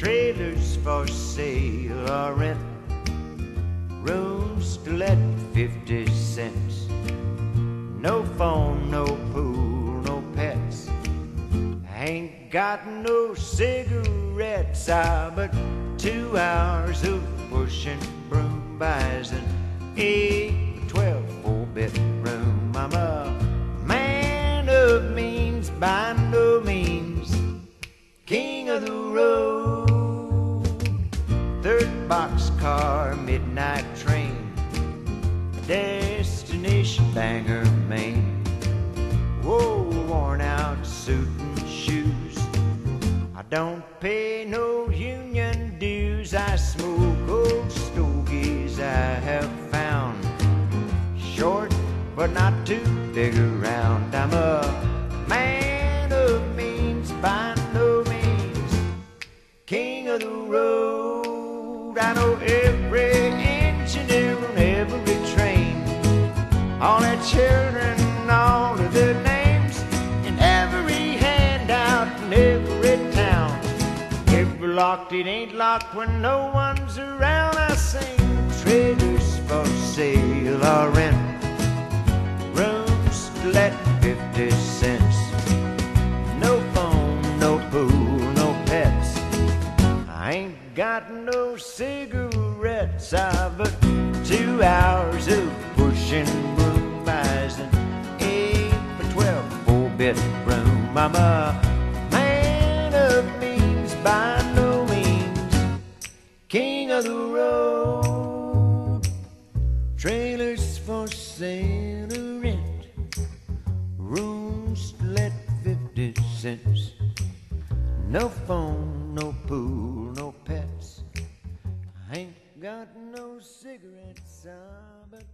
Trailers for sale or rent. Rooms to let 50 cents. No phone, no pool, no pets. Ain't got no cigarettes, ah, but two hours of pushing broom buys an eight, twelve, four bedroom. I'm a man of means by no means, king of the road. Boxcar, midnight train, destination Bangor, Maine. Whoa, worn out suit and shoes. I don't pay no union dues. I smoke old stogies I have found. Short, but not too big around. I'm a man of means by no means. King of the road. I know every engineer on every train. All their children, all of their names, and every handout in every town. If locked, it ain't locked when no one's around. I sing trailers for sale or rent. Rooms let 50 cents. No phone, no pets. Ain't got no cigarettes, but two hours of pushing broom buys an eight for twelve four bedroom. I'm a man of means by no means, king of the road. Trailers for sale or rent, rooms let fifty cents. No phone, no pool, no pets. I ain't got no cigarettes, ah, but